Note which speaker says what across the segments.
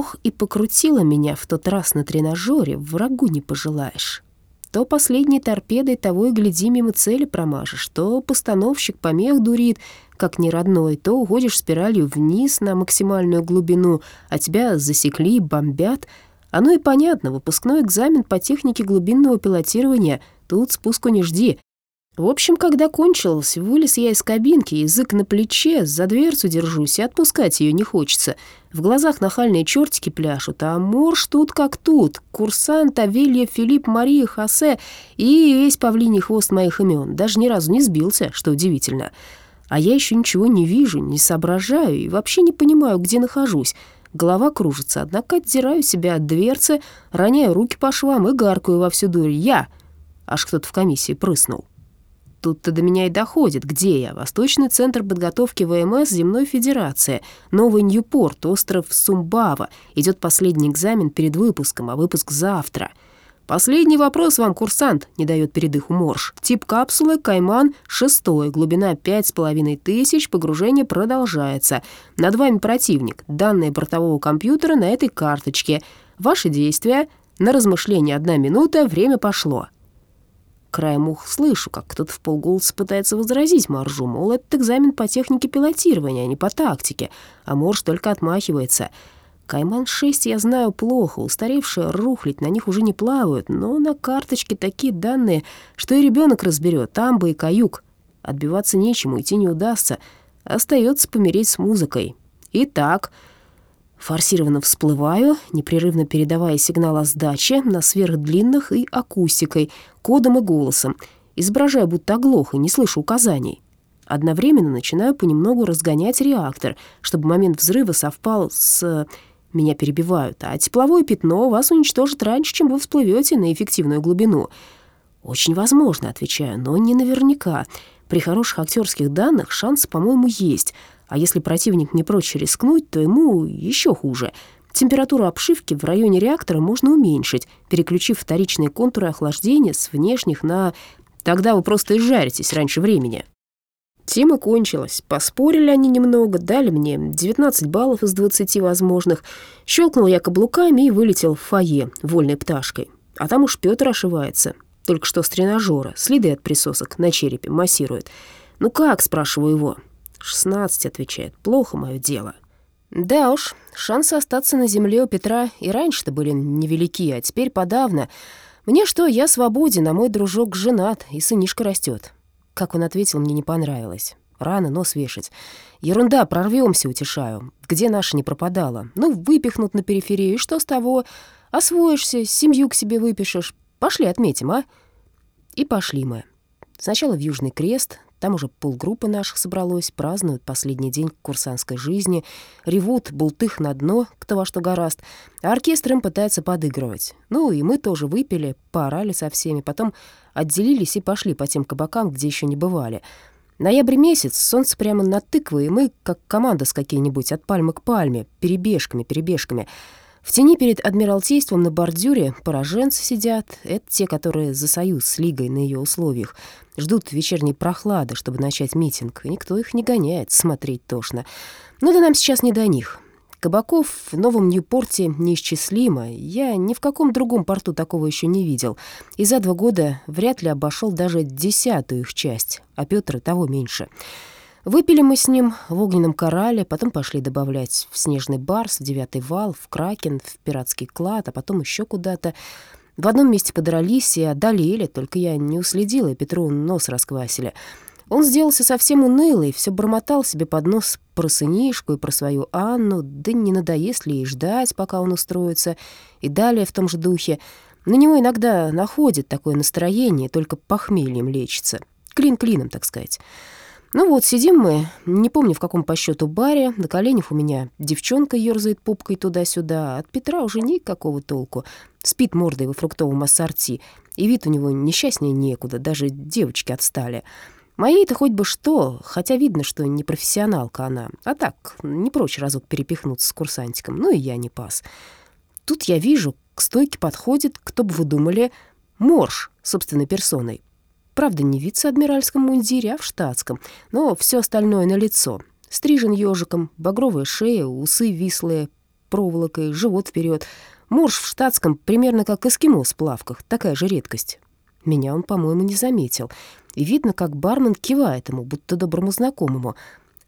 Speaker 1: Ох, и покрутила меня в тот раз на тренажере, врагу не пожелаешь. То последней торпедой того и гляди мимо цели промажешь, то постановщик помех дурит, как не родной, то уходишь спиралью вниз на максимальную глубину, а тебя засекли, бомбят. Оно и понятно, выпускной экзамен по технике глубинного пилотирования, тут спуску не жди. В общем, когда кончилось, вылез я из кабинки, язык на плече, за дверцу держусь, и отпускать ее не хочется. В глазах нахальные чертики пляшут, а морж тут как тут. Курсант, Авелья, Филипп, Мария, Хосе и весь павлиний хвост моих имен. Даже ни разу не сбился, что удивительно. А я еще ничего не вижу, не соображаю и вообще не понимаю, где нахожусь. Голова кружится, однако отдираю себя от дверцы, роняю руки по швам и гаркаю во всю дурь. «Я!» Аж кто-то в комиссии прыснул. Тут-то до меня и доходит, где я. Восточный центр подготовки ВМС Земной Федерации. Новый Ньюпорт, остров Сумбава. Идет последний экзамен перед выпуском, а выпуск завтра. Последний вопрос вам, курсант, не дает передыху Морж. Тип капсулы Кайман 6, глубина пять с половиной тысяч, погружение продолжается. Над вами противник. Данные бортового компьютера на этой карточке. Ваши действия. На размышление одна минута, время пошло. Краем ух слышу, как кто-то в полголоса пытается возразить Маржу, мол, этот экзамен по технике пилотирования, а не по тактике, а Морж только отмахивается. Кайман-6 я знаю плохо, устаревшие рухлить, на них уже не плавают, но на карточке такие данные, что и ребенок разберет, амба и каюк. Отбиваться нечему, идти не удастся, остается помереть с музыкой. Итак... Форсированно всплываю, непрерывно передавая сигнал о сдаче на сверхдлинных и акустикой, кодом и голосом, изображая, будто оглох и не слышу указаний. Одновременно начинаю понемногу разгонять реактор, чтобы момент взрыва совпал с... Меня перебивают, а тепловое пятно вас уничтожит раньше, чем вы всплывете на эффективную глубину. «Очень возможно», — отвечаю, — «но не наверняка. При хороших актерских данных шанс, по-моему, есть». А если противник не прочь рискнуть, то ему еще хуже. Температуру обшивки в районе реактора можно уменьшить, переключив вторичные контуры охлаждения с внешних на... Тогда вы просто изжаритесь раньше времени. Тема кончилась. Поспорили они немного, дали мне 19 баллов из 20 возможных. Щелкнул я каблуками и вылетел в фойе вольной пташкой. А там уж Петр ошивается. Только что с тренажера, следы от присосок на черепе массирует. «Ну как?» — спрашиваю его. «Шестнадцать», — отвечает. «Плохо мое дело». Да уж, шансы остаться на земле у Петра и раньше-то были невелики, а теперь подавно. Мне что, я свободен, а мой дружок женат, и сынишка растет. Как он ответил, мне не понравилось. Рано нос вешать. Ерунда, прорвемся, утешаю. Где наша не пропадала? Ну, выпихнут на периферию, и что с того? Освоишься, семью к себе выпишешь. Пошли отметим, а? И пошли мы. Сначала в Южный Крест, там уже полгруппы наших собралось, празднуют последний день курсантской жизни, ревут, бултых на дно, кто во что гораст, а оркестр им пытается подыгрывать. Ну и мы тоже выпили, поорали со всеми, потом отделились и пошли по тем кабакам, где еще не бывали. Ноябрь месяц, солнце прямо на тыквы, и мы, как команда с какой-нибудь, от пальмы к пальме, перебежками, перебежками — в тени перед Адмиралтейством на бордюре пораженцы сидят. Это те, которые за союз с Лигой на ее условиях. Ждут вечерней прохлады, чтобы начать митинг. И никто их не гоняет, смотреть тошно. Но да нам сейчас не до них. Кабаков в Новом Ньюпорте неисчислимо. Я ни в каком другом порту такого еще не видел. И за два года вряд ли обошел даже десятую их часть, а Петр того меньше. Выпили мы с ним в огненном корале, потом пошли добавлять в снежный барс, в девятый вал, в кракен, в пиратский клад, а потом еще куда-то. В одном месте подрались и одолели, только я не уследила, и Петру нос расквасили. Он сделался совсем унылый, все бормотал себе под нос про сынишку и про свою Анну, да не надоест ли ей ждать, пока он устроится, и далее в том же духе. На него иногда находит такое настроение, только похмельем лечится. Клин клином, так сказать. Ну вот, сидим мы, не помню в каком по счету баре, на коленях у меня девчонка ерзает попкой туда-сюда, от Петра уже никакого толку. Спит мордой во фруктовом ассорти, и вид у него несчастнее некуда, даже девочки отстали. Моей-то хоть бы что, хотя видно, что не профессионалка она, а так, не прочь разок перепихнуться с курсантиком, ну и я не пас. Тут я вижу, к стойке подходит, кто бы вы думали, морж собственной персоной. Правда, не в вице-адмиральском мундире, а в штатском, но все остальное на лицо. Стрижен ежиком, багровая шея, усы вислые, проволокой, живот вперед. Морж в штатском примерно как эскимо в плавках, такая же редкость. Меня он, по-моему, не заметил. И видно, как бармен кивает ему, будто доброму знакомому.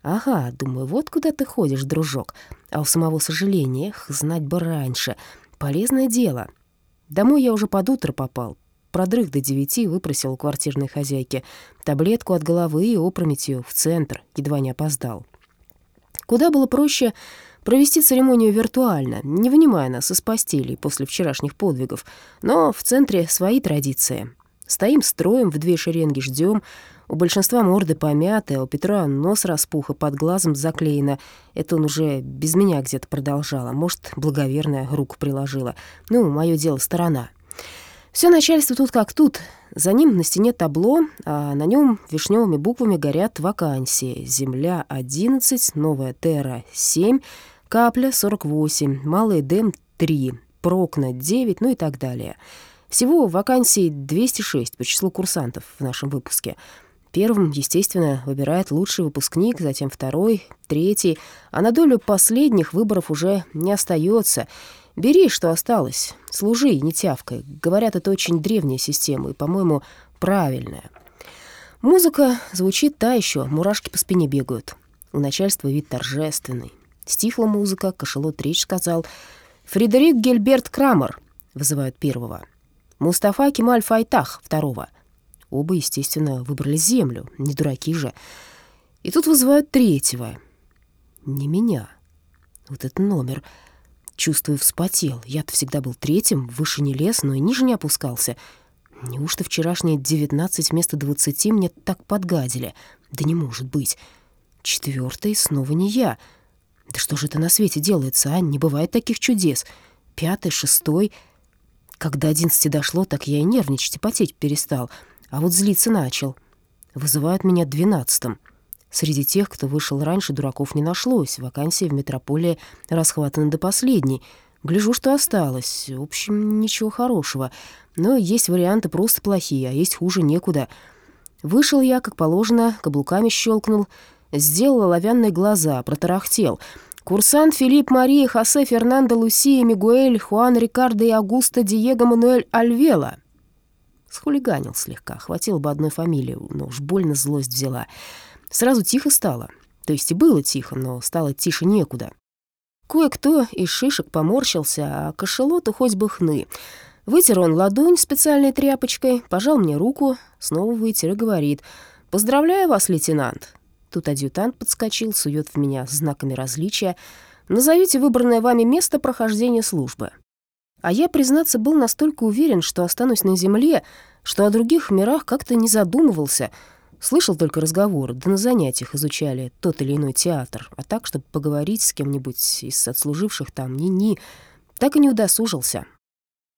Speaker 1: «Ага, думаю, вот куда ты ходишь, дружок. А у самого сожаления, эх, знать бы раньше. Полезное дело. Домой я уже под утро попал. Продрых до девяти, выпросил у квартирной хозяйки таблетку от головы и опрометью в центр, едва не опоздал. Куда было проще провести церемонию виртуально, не вынимая нас из постелей после вчерашних подвигов, но в центре свои традиции. Стоим строем, в две шеренги ждем. У большинства морды помяты, у Петра нос распух и под глазом заклеено. Это он уже без меня где-то продолжал, а может, благоверная руку приложила. Ну, мое дело сторона. Все начальство тут как тут. За ним на стене табло, а на нем вишневыми буквами горят вакансии. Земля 11, новая Терра 7, капля 48, малый Дэм 3, Прокна 9, ну и так далее. Всего вакансий 206 по числу курсантов в нашем выпуске. Первым, естественно, выбирает лучший выпускник, затем второй, третий, а на долю последних выборов уже не остается. Бери, что осталось, служи, не тявкай. Говорят, это очень древняя система и, по-моему, правильная. Музыка звучит та еще, мурашки по спине бегают. У начальства вид торжественный. Стихла музыка, кошелот речь сказал. «Фредерик Гельберт Крамер», — вызывают первого. Мустафа Кемаль Файтах, второго. Оба, естественно, выбрали землю, не дураки же. И тут вызывают третьего. Не меня. Вот этот номер. Чувствую, вспотел. Я-то всегда был третьим, выше не лез, но и ниже не опускался. Неужто вчерашние девятнадцать вместо двадцати мне так подгадили? Да не может быть. Четвертый снова не я. Да что же это на свете делается, а? Не бывает таких чудес. Пятый, шестой... Когда одиннадцати дошло, так я и нервничать и потеть перестал, а вот злиться начал. Вызывают меня двенадцатым. Среди тех, кто вышел раньше, дураков не нашлось. Вакансия в метрополии расхватана до последней. Гляжу, что осталось. В общем, ничего хорошего. Но есть варианты просто плохие, а есть хуже некуда. Вышел я, как положено, каблуками щелкнул, сделал оловянные глаза, протарахтел — Курсант Филипп Мария Хосе Фернандо Лусия Мигуэль Хуан Рикардо и Аугусто Диего Мануэль Альвела. Схулиганил слегка, хватило бы одной фамилии, но уж больно злость взяла. Сразу тихо стало. То есть и было тихо, но стало тише некуда. Кое-кто из шишек поморщился, а кошелоту хоть бы хны. Вытер он ладонь специальной тряпочкой, пожал мне руку, снова вытер и говорит «Поздравляю вас, лейтенант, Тут адъютант подскочил, сует в меня знаками различия. «Назовите выбранное вами место прохождения службы». А я, признаться, был настолько уверен, что останусь на земле, что о других мирах как-то не задумывался. Слышал только разговоры, да на занятиях изучали тот или иной театр. А так, чтобы поговорить с кем-нибудь из отслуживших там, ни-ни, так и не удосужился.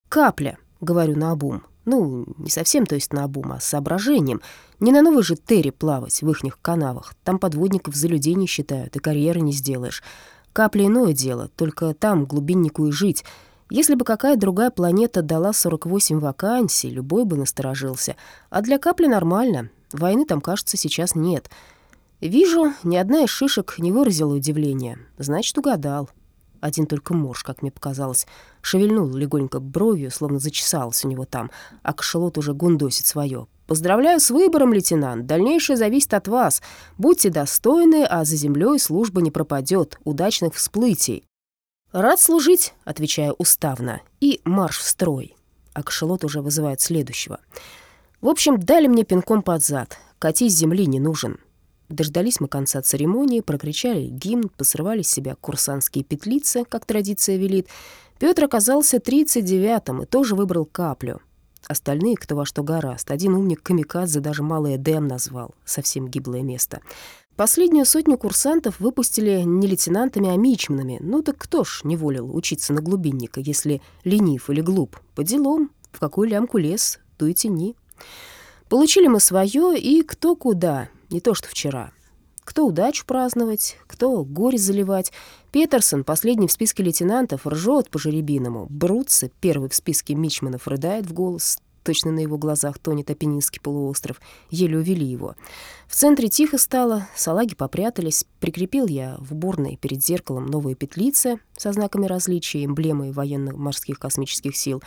Speaker 1: «Капля», — говорю наобум, ну, не совсем, то есть на обум, а с соображением. Не на новой же Терри плавать в ихних канавах. Там подводников за людей не считают, и карьеры не сделаешь. Капля иное дело, только там глубиннику и жить. Если бы какая другая планета дала 48 вакансий, любой бы насторожился. А для капли нормально. Войны там, кажется, сейчас нет. Вижу, ни одна из шишек не выразила удивления. Значит, угадал. Один только морж, как мне показалось, шевельнул легонько бровью, словно зачесался у него там, а кошелот уже гундосит свое. «Поздравляю с выбором, лейтенант. Дальнейшее зависит от вас. Будьте достойны, а за землей служба не пропадет. Удачных всплытий». «Рад служить», — отвечаю уставно, и марш в строй. А кошелот уже вызывает следующего. В общем, дали мне пинком под зад. Катись земли не нужен. Дождались мы конца церемонии, прокричали гимн, посрывали с себя курсантские петлицы, как традиция велит. Петр оказался 39-м и тоже выбрал каплю. Остальные, кто во что гораст. Один умник Камикадзе даже малый Эдем назвал. Совсем гиблое место. Последнюю сотню курсантов выпустили не лейтенантами, а мичманами. Ну так кто ж не волил учиться на глубинника, если ленив или глуп? По делам. В какую лямку лез, то и тяни. Получили мы свое, и кто куда не то что вчера. Кто удачу праздновать, кто горе заливать. Петерсон, последний в списке лейтенантов, ржет по жеребиному. Брутце, первый в списке мичманов, рыдает в голос. точно на его глазах тонет Апеннинский полуостров. Еле увели его. В центре тихо стало, салаги попрятались. Прикрепил я в бурной перед зеркалом новые петлицы со знаками различия, эмблемой военно-морских космических сил.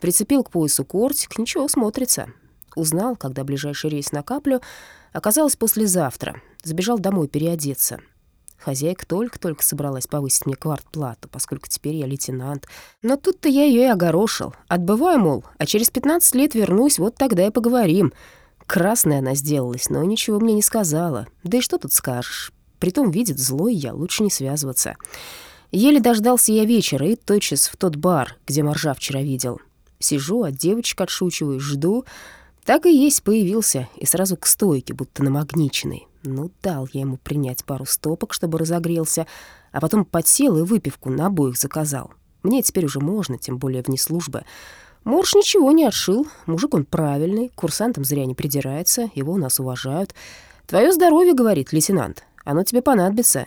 Speaker 1: Прицепил к поясу кортик, ничего, смотрится. Узнал, когда ближайший рейс на каплю. Оказалось, послезавтра. Забежал домой переодеться. Хозяйка только-только собралась повысить мне квартплату, поскольку теперь я лейтенант. Но тут-то я ее и огорошил. Отбываю, мол, а через 15 лет вернусь, вот тогда и поговорим. Красная она сделалась, но ничего мне не сказала. Да и что тут скажешь? Притом видит злой я, лучше не связываться. Еле дождался я вечера и тотчас в тот бар, где Моржа вчера видел. Сижу, от девочек отшучиваю, жду. Так и есть, появился, и сразу к стойке, будто намагниченный. Ну, дал я ему принять пару стопок, чтобы разогрелся, а потом подсел и выпивку на обоих заказал. Мне теперь уже можно, тем более вне службы. Морж ничего не отшил, мужик он правильный, курсантам зря не придирается, его у нас уважают. «Твое здоровье», — говорит лейтенант, — «оно тебе понадобится».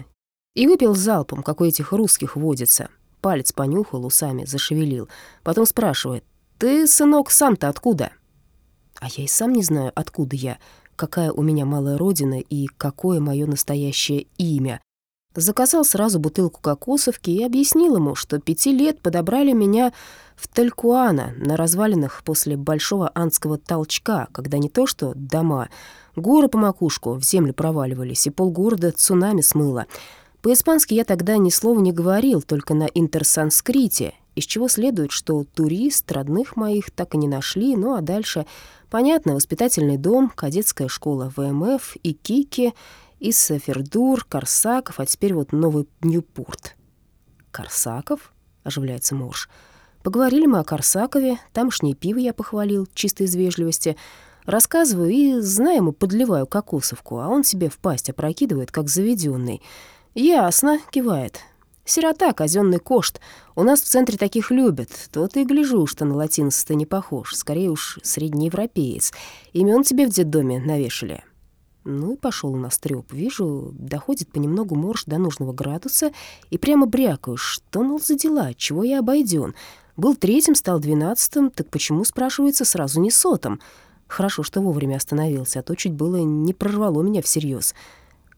Speaker 1: И выпил залпом, как у этих русских водится. Палец понюхал, усами зашевелил. Потом спрашивает, «Ты, сынок, сам-то откуда?» А я и сам не знаю, откуда я какая у меня малая родина и какое мое настоящее имя. Заказал сразу бутылку кокосовки и объяснил ему, что пяти лет подобрали меня в Талькуана на развалинах после большого анского толчка, когда не то что дома, горы по макушку в землю проваливались, и полгорода цунами смыло. По-испански я тогда ни слова не говорил, только на интерсанскрите, из чего следует, что турист родных моих так и не нашли, ну а дальше Понятно, воспитательный дом, кадетская школа ВМФ, и Кики, и Сафердур, Корсаков, а теперь вот новый Ньюпорт. «Корсаков?» — оживляется Морж. «Поговорили мы о Корсакове, тамошнее пиво я похвалил, чисто из вежливости. Рассказываю и, знаем, подливаю кокосовку, а он себе в пасть опрокидывает, как заведенный. «Ясно», — кивает. Сирота, казенный кошт. У нас в центре таких любят. То-то и гляжу, что на латинца не похож. Скорее уж, среднеевропеец. Имен тебе в детдоме навешали. Ну и пошел у нас трёп. Вижу, доходит понемногу морж до нужного градуса, и прямо брякаю, что, мол, за дела, чего я обойден. Был третьим, стал двенадцатым, так почему, спрашивается, сразу не сотым? Хорошо, что вовремя остановился, а то чуть было не прорвало меня всерьез.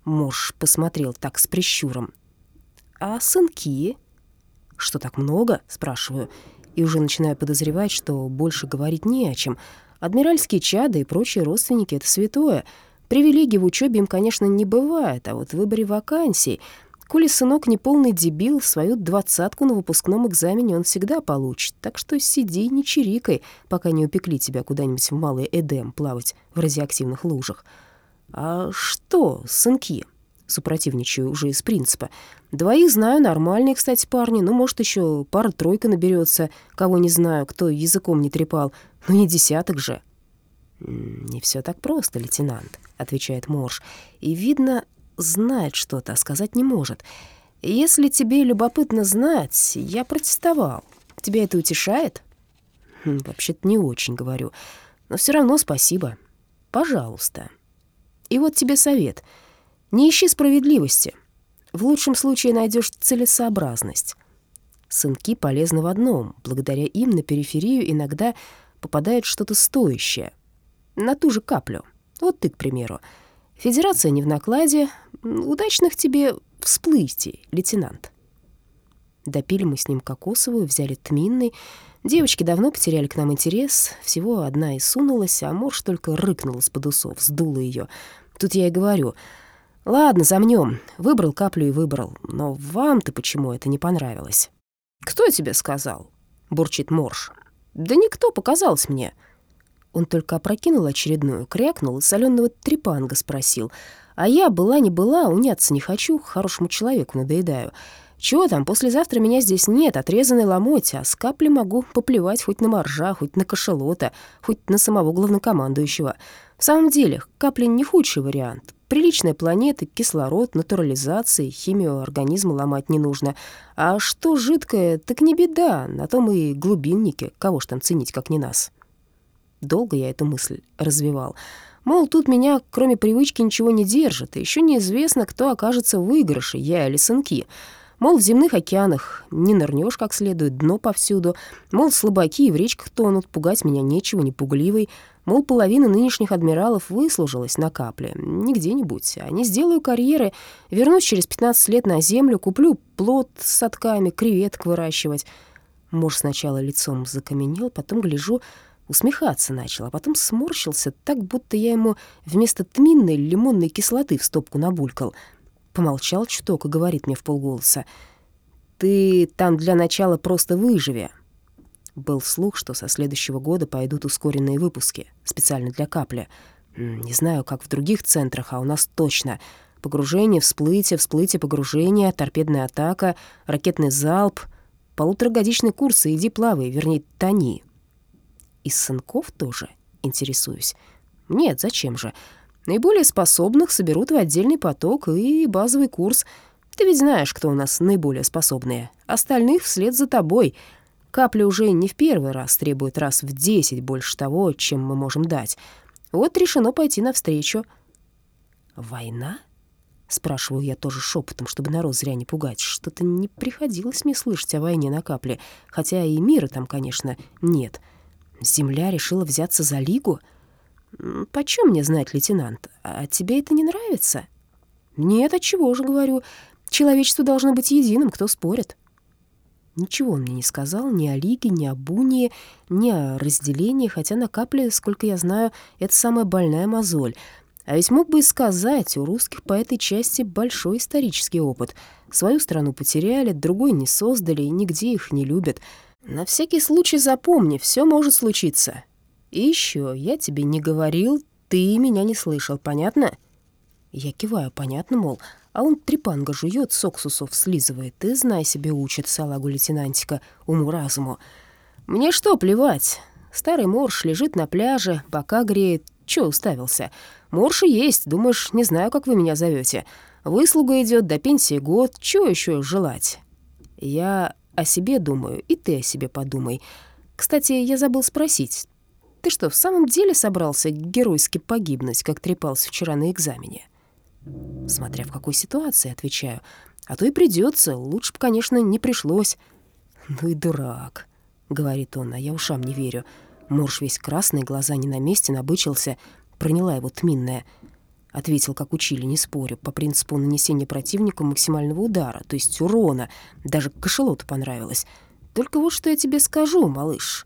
Speaker 1: Морж посмотрел так с прищуром. «А сынки?» «Что так много?» — спрашиваю. И уже начинаю подозревать, что больше говорить не о чем. Адмиральские чады и прочие родственники — это святое. Привилегий в учебе им, конечно, не бывает, а вот в выборе вакансий... Коли сынок не полный дебил, свою двадцатку на выпускном экзамене он всегда получит. Так что сиди не чирикай, пока не упекли тебя куда-нибудь в Малый Эдем плавать в радиоактивных лужах. «А что, сынки?» Супротивничаю уже из принципа. Двоих знаю, нормальные, кстати, парни, ну, может, еще пара-тройка наберется, кого не знаю, кто языком не трепал, ну, не десяток же. «Не все так просто, лейтенант», — отвечает Морж, и, видно, знает что-то, а сказать не может. «Если тебе любопытно знать, я протестовал. Тебя это утешает?» хм, «Вообще-то не очень, говорю, но все равно спасибо. Пожалуйста. И вот тебе совет — не ищи справедливости. В лучшем случае найдешь целесообразность. Сынки полезны в одном. Благодаря им на периферию иногда попадает что-то стоящее. На ту же каплю. Вот ты, к примеру. Федерация не в накладе. Удачных тебе всплытий, лейтенант. Допили мы с ним кокосовую, взяли тминный. Девочки давно потеряли к нам интерес. Всего одна и сунулась, а морж только рыкнул из-под усов, сдула ее. Тут я и говорю — Ладно, замнем. Выбрал каплю и выбрал. Но вам-то почему это не понравилось? Кто тебе сказал? Бурчит Морж. Да никто, показалось мне. Он только опрокинул очередную, крякнул и соленого трепанга спросил. А я, была не была, уняться не хочу, хорошему человеку надоедаю. Чего там, послезавтра меня здесь нет, отрезанный ломоть, а с капли могу поплевать хоть на моржа, хоть на кошелота, хоть на самого главнокомандующего. В самом деле, капли не худший вариант. Приличная планета, кислород, натурализация, химию организма ломать не нужно. А что жидкое, так не беда, на том и глубинники, кого ж там ценить, как не нас. Долго я эту мысль развивал. Мол, тут меня, кроме привычки, ничего не держит, и еще неизвестно, кто окажется в выигрыше, я или сынки. Мол, в земных океанах не нырнешь как следует, дно повсюду. Мол, слабаки и в речках тонут, пугать меня нечего, не пугливый. Мол, половина нынешних адмиралов выслужилась на капле. Не где-нибудь, а не сделаю карьеры, вернусь через 15 лет на землю, куплю плод с садками, креветок выращивать. Муж сначала лицом закаменел, потом, гляжу, усмехаться начал, а потом сморщился так, будто я ему вместо тминной лимонной кислоты в стопку набулькал. Помолчал чуток и говорит мне в полголоса. «Ты там для начала просто выживи, был слух, что со следующего года пойдут ускоренные выпуски, специально для капли. Не знаю, как в других центрах, а у нас точно. Погружение, всплытие, всплытие, погружение, торпедная атака, ракетный залп. Полуторагодичный курс, и иди плавай, вернее, тони. Из сынков тоже интересуюсь. Нет, зачем же? Наиболее способных соберут в отдельный поток и базовый курс. Ты ведь знаешь, кто у нас наиболее способные. Остальных вслед за тобой — Капля уже не в первый раз требует раз в десять больше того, чем мы можем дать. Вот решено пойти навстречу. «Война?» — спрашиваю я тоже шепотом, чтобы народ зря не пугать. Что-то не приходилось мне слышать о войне на капле, хотя и мира там, конечно, нет. Земля решила взяться за Лигу? Почем мне знать, лейтенант? А тебе это не нравится? Нет, от чего же говорю. Человечество должно быть единым, кто спорит. Ничего он мне не сказал ни о Лиге, ни о Бунии, ни о разделении, хотя на капле, сколько я знаю, это самая больная мозоль. А ведь мог бы и сказать, у русских по этой части большой исторический опыт. Свою страну потеряли, другой не создали и нигде их не любят. На всякий случай запомни, все может случиться. И еще, я тебе не говорил, ты меня не слышал, понятно? Я киваю, понятно, мол, а он трепанга жует, с уксусов слизывает, и, знай себе, учит салагу лейтенантика уму-разуму. Мне что, плевать? Старый морж лежит на пляже, бока греет. Чё уставился? Морж и есть, думаешь, не знаю, как вы меня зовете. Выслуга идет до пенсии год, чё еще желать? Я о себе думаю, и ты о себе подумай. Кстати, я забыл спросить. Ты что, в самом деле собрался геройски погибнуть, как трепался вчера на экзамене?» Смотря в какой ситуации, отвечаю. А то и придется, лучше бы, конечно, не пришлось. Ну и дурак, говорит он, а я ушам не верю. Морж весь красный, глаза не на месте, набычился. Проняла его тминная. Ответил, как учили, не спорю, по принципу нанесения противнику максимального удара, то есть урона. Даже кошелоту понравилось. Только вот что я тебе скажу, малыш.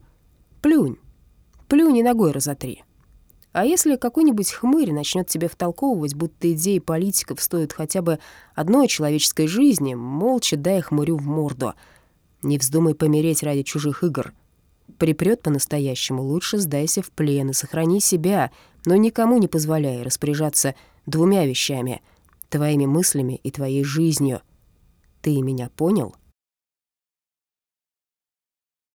Speaker 1: Плюнь. Плюнь и ногой разотри. А если какой-нибудь хмырь начнет тебе втолковывать, будто идеи политиков стоят хотя бы одной человеческой жизни, молча дай хмырю в морду. Не вздумай помереть ради чужих игр. Припрет по-настоящему, лучше сдайся в плен и сохрани себя, но никому не позволяй распоряжаться двумя вещами — твоими мыслями и твоей жизнью. Ты меня понял?»